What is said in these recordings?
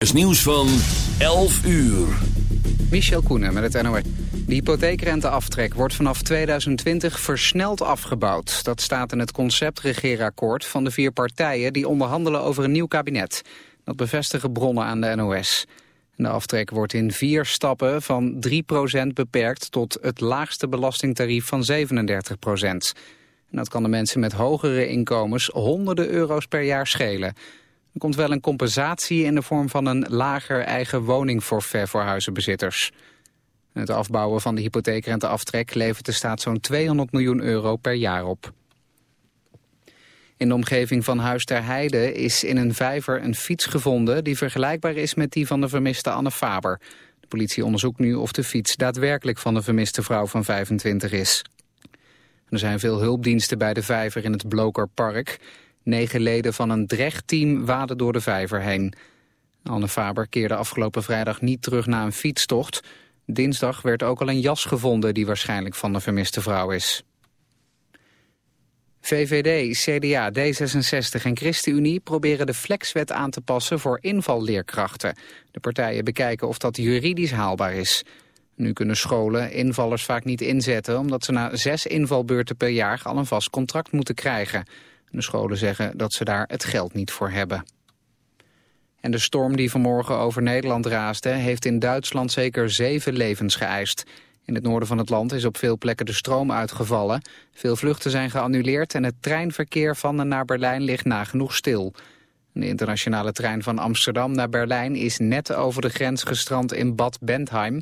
is nieuws van 11 uur. Michel Koenen met het NOS. De hypotheekrenteaftrek wordt vanaf 2020 versneld afgebouwd. Dat staat in het conceptregeerakkoord van de vier partijen... die onderhandelen over een nieuw kabinet. Dat bevestigen bronnen aan de NOS. De aftrek wordt in vier stappen van 3% beperkt... tot het laagste belastingtarief van 37% En dat kan de mensen met hogere inkomens honderden euro's per jaar schelen... Er komt wel een compensatie in de vorm van een lager eigen woningforfait voor huizenbezitters. Het afbouwen van de hypotheekrenteaftrek levert de staat zo'n 200 miljoen euro per jaar op. In de omgeving van Huis ter Heide is in een vijver een fiets gevonden... die vergelijkbaar is met die van de vermiste Anne Faber. De politie onderzoekt nu of de fiets daadwerkelijk van de vermiste vrouw van 25 is. Er zijn veel hulpdiensten bij de vijver in het Blokerpark. Negen leden van een drechtteam waden door de vijver heen. Anne Faber keerde afgelopen vrijdag niet terug na een fietstocht. Dinsdag werd ook al een jas gevonden die waarschijnlijk van de vermiste vrouw is. VVD, CDA, D66 en ChristenUnie proberen de flexwet aan te passen voor invalleerkrachten. De partijen bekijken of dat juridisch haalbaar is. Nu kunnen scholen invallers vaak niet inzetten omdat ze na zes invalbeurten per jaar al een vast contract moeten krijgen. De scholen zeggen dat ze daar het geld niet voor hebben. En de storm die vanmorgen over Nederland raasde... heeft in Duitsland zeker zeven levens geëist. In het noorden van het land is op veel plekken de stroom uitgevallen. Veel vluchten zijn geannuleerd... en het treinverkeer van en naar Berlijn ligt nagenoeg stil. De internationale trein van Amsterdam naar Berlijn... is net over de grens gestrand in Bad Bentheim.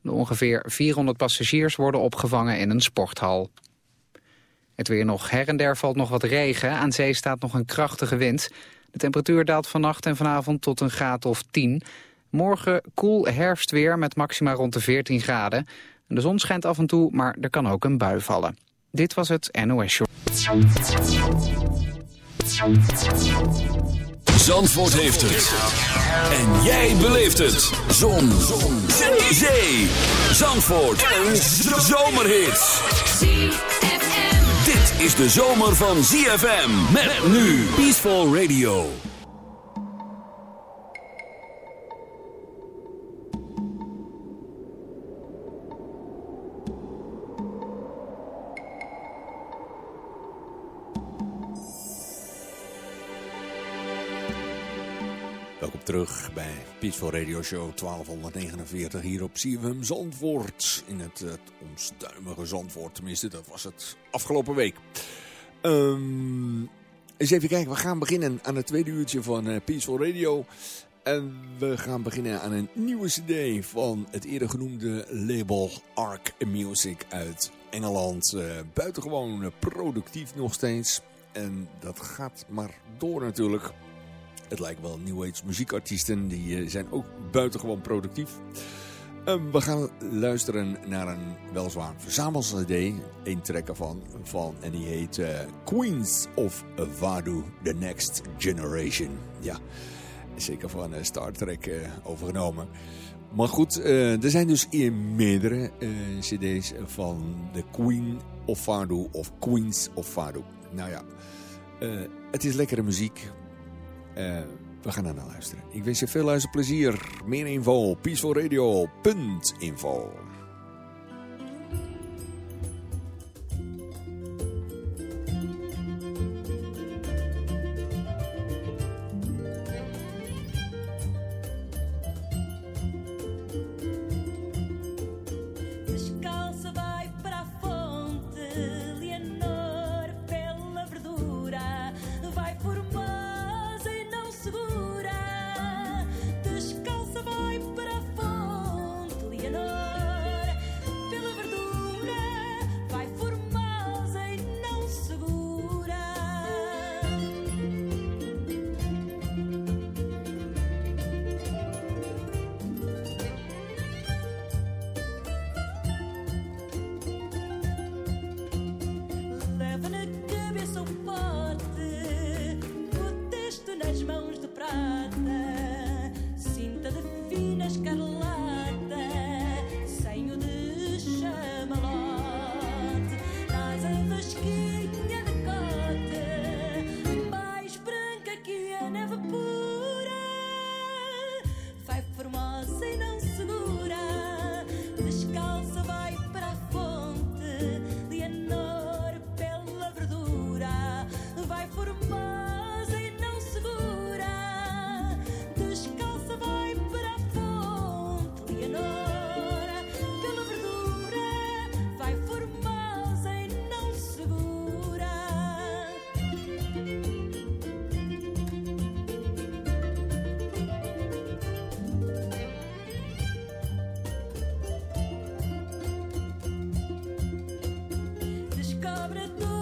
De ongeveer 400 passagiers worden opgevangen in een sporthal. Het weer nog her en der valt nog wat regen. Aan zee staat nog een krachtige wind. De temperatuur daalt vannacht en vanavond tot een graad of 10. Morgen koel herfstweer met maxima rond de 14 graden. De zon schijnt af en toe, maar er kan ook een bui vallen. Dit was het NOS Show. Zandvoort heeft het. En jij beleeft het. Zon. zon. Zee. Zandvoort. Een zomerhit is de zomer van ZFM. Met nu Peaceful Radio. Welkom terug bij Peaceful Radio Show 1249 hier op CFM Zandvoort. In het, het onstuimige Zandvoort, tenminste dat was het afgelopen week. Um, eens even kijken, we gaan beginnen aan het tweede uurtje van uh, Peaceful Radio. En we gaan beginnen aan een nieuwe cd van het eerder genoemde label Arc Music uit Engeland. Uh, buitengewoon productief nog steeds. En dat gaat maar door natuurlijk. Het lijkt wel New Age muziekartiesten, die uh, zijn ook buitengewoon productief. Um, we gaan luisteren naar een een track ervan, van, en die heet uh, Queens of Vadu, The Next Generation. Ja, zeker van uh, Star Trek overgenomen. Maar goed, er zijn dus meerdere cd's van The Queen of Vadu of Queens of Vadu. Nou ja, het is lekkere muziek. We gaan er naar luisteren. Ik wens je veel luisterplezier. Meer info, peacefulradio.info. sobre tu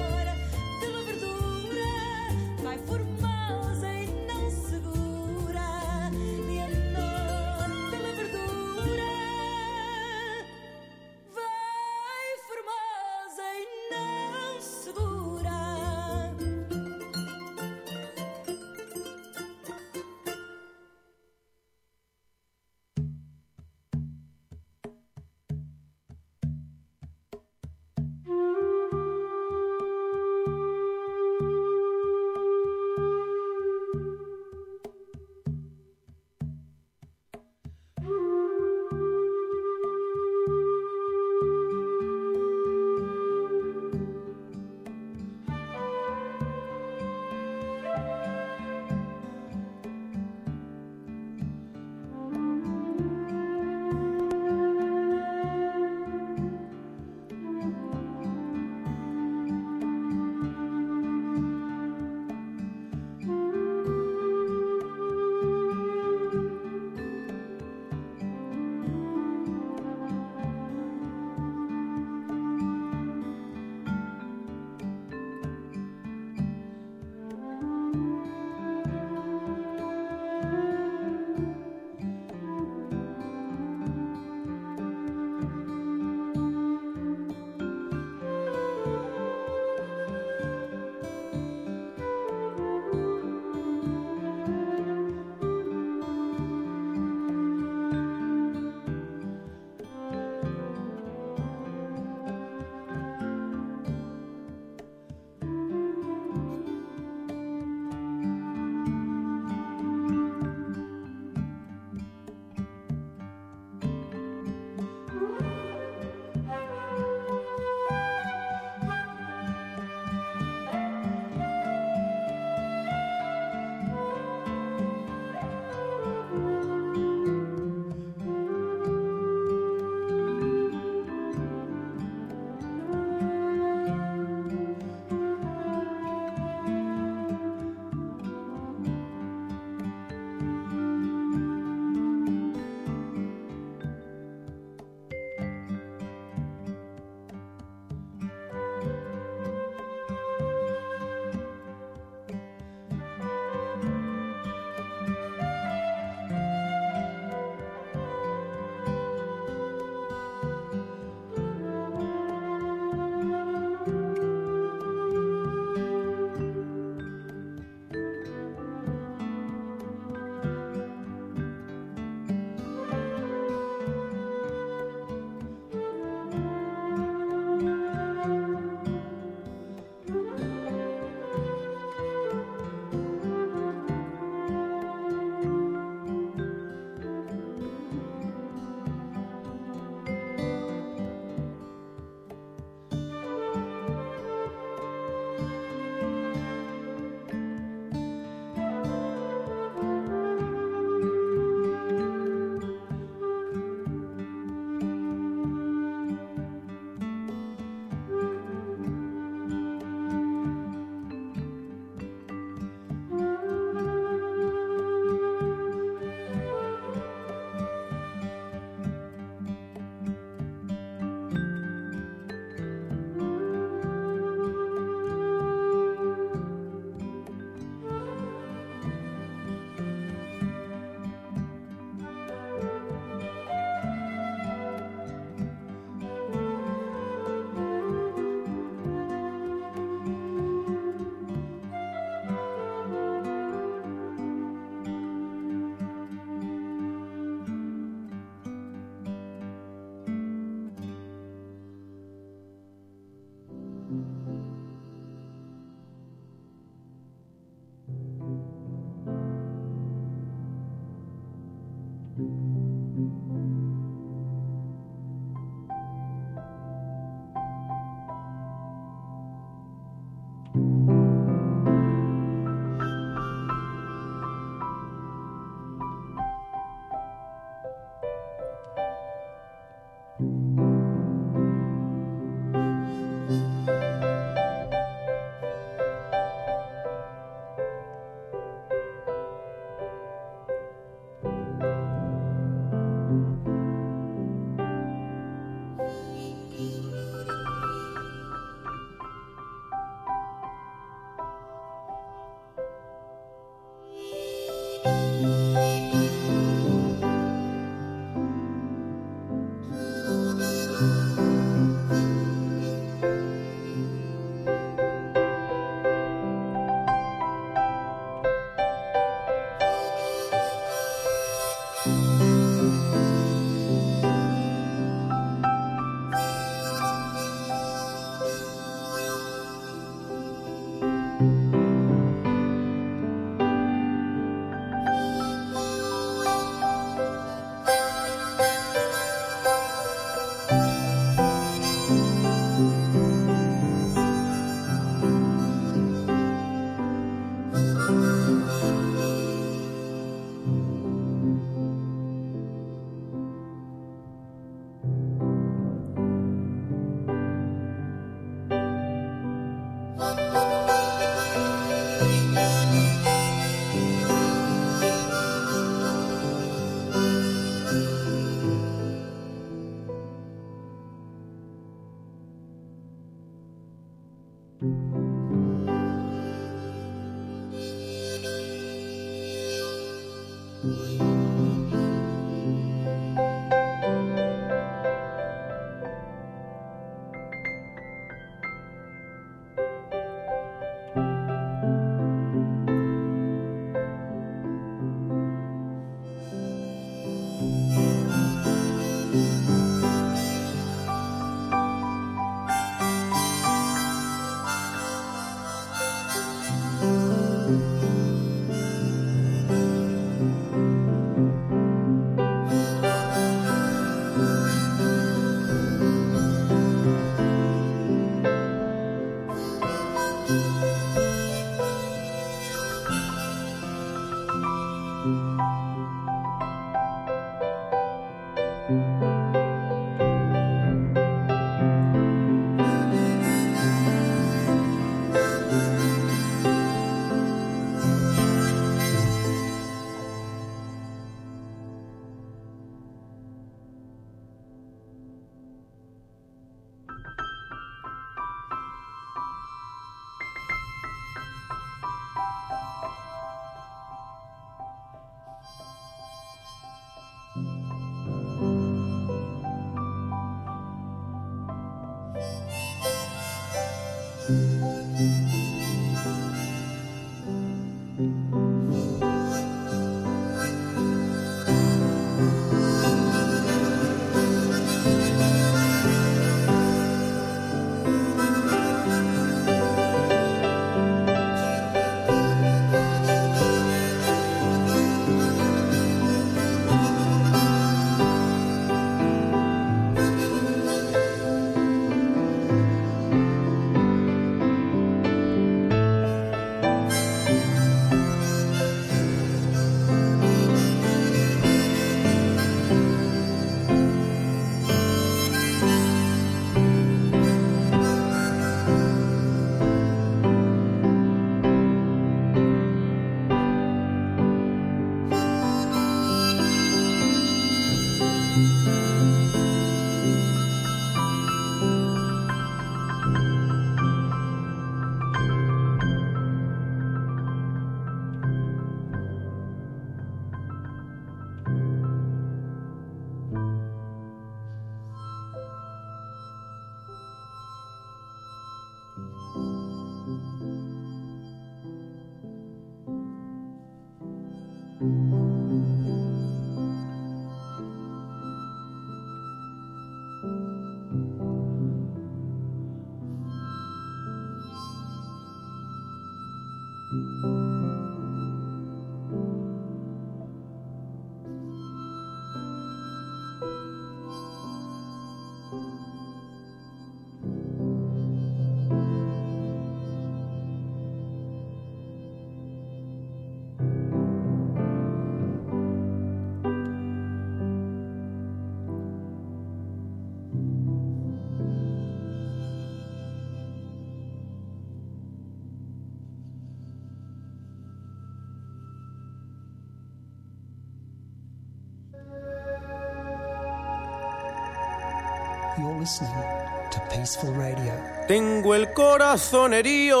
to Peaceful Radio. Tengo el corazón herido.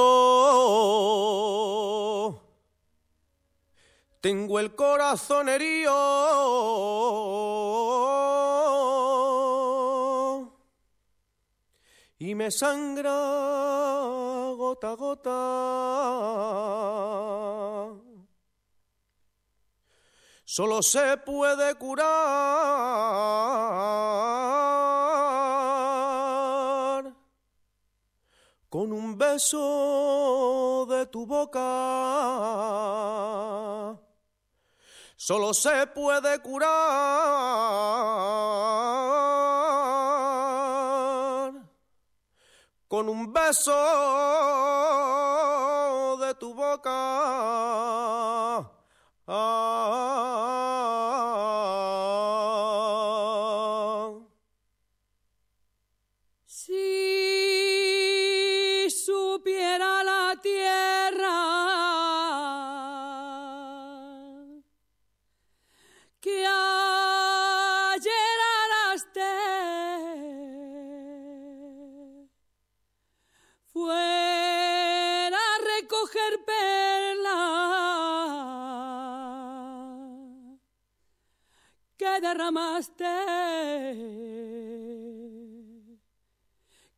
Tengo el corazón herido. Y me sangra gota a gota. Solo se puede curar de tu boca. Solo se puede curar con un beso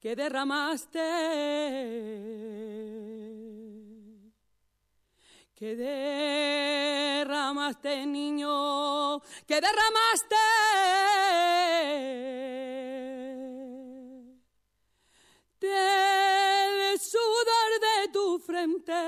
que derramaste, que derramaste, niño, que derramaste. Del sudor de tu frente.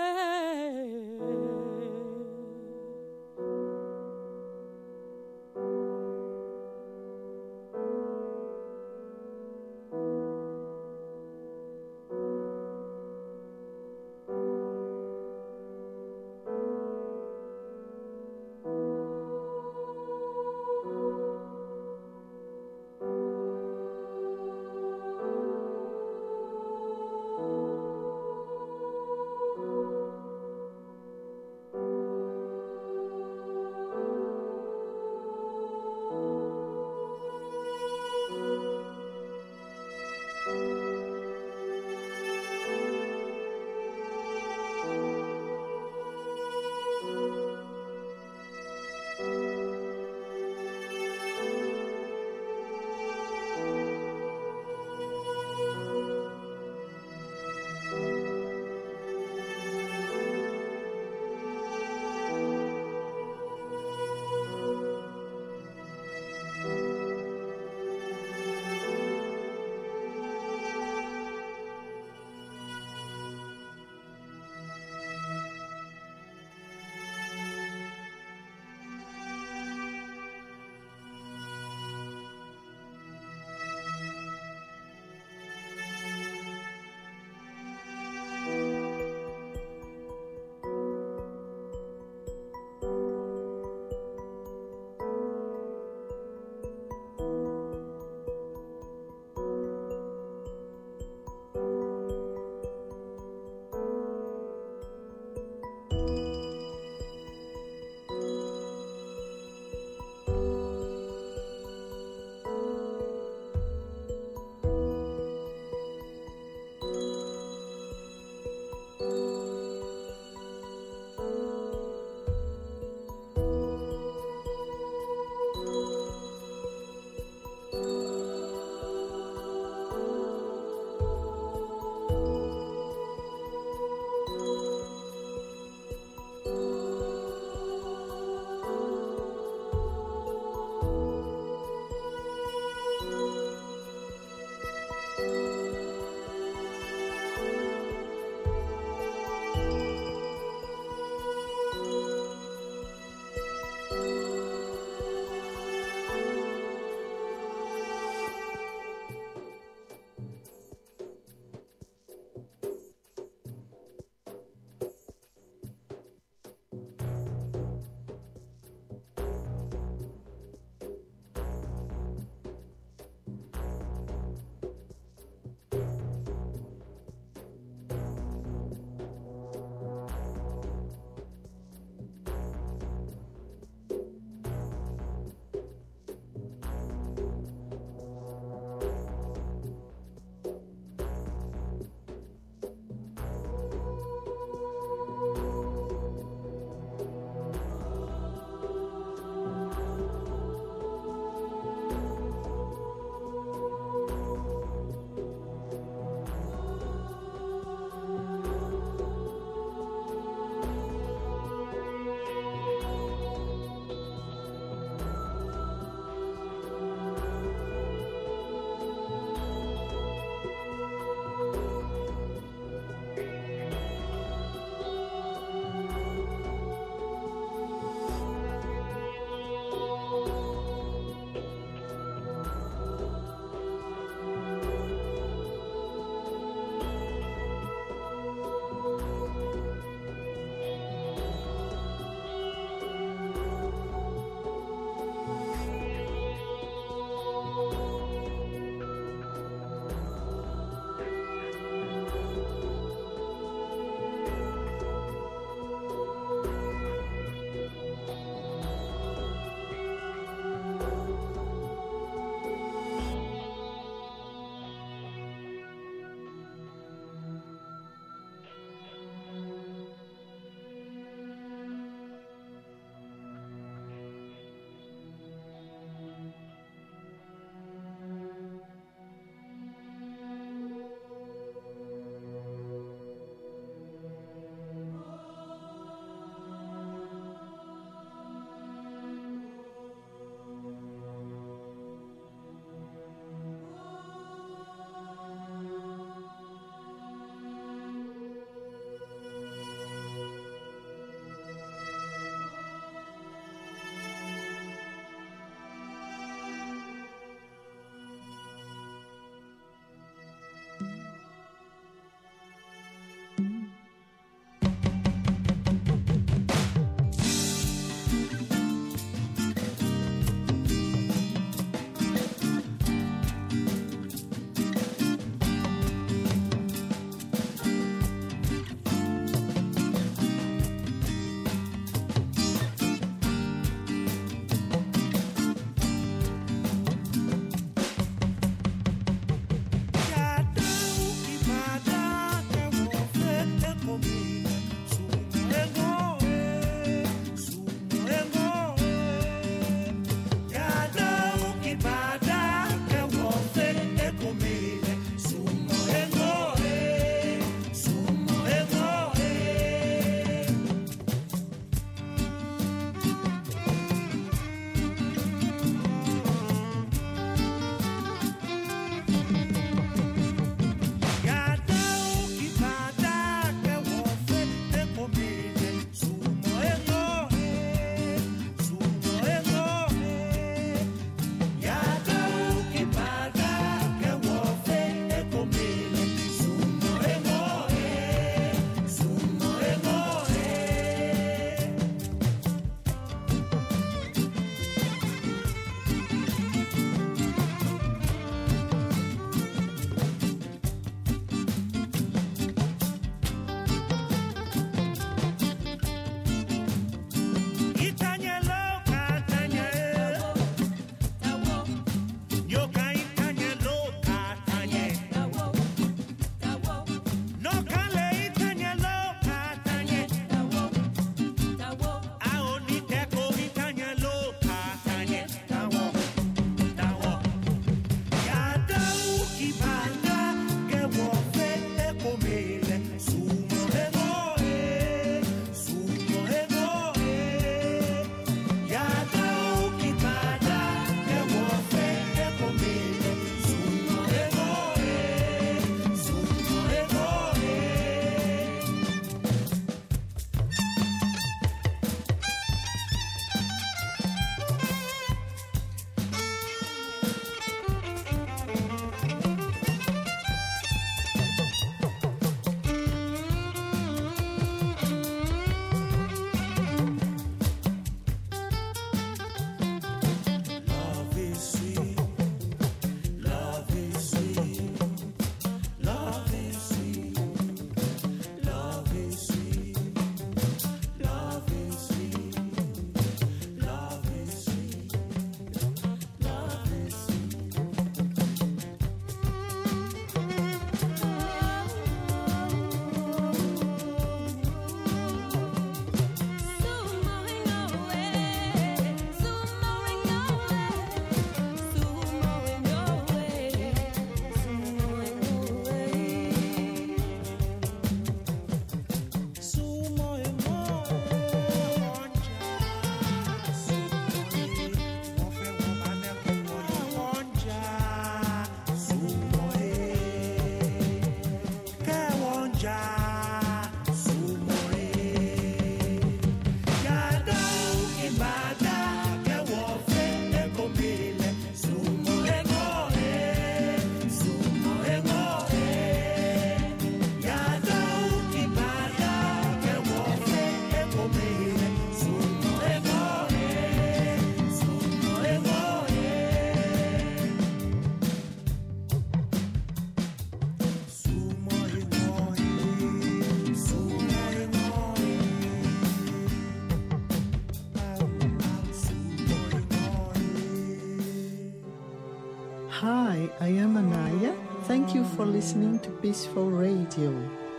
Listening to Peaceful Radio.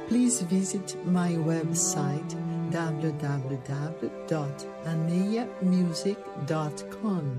Please visit my website www.aneamusic.com.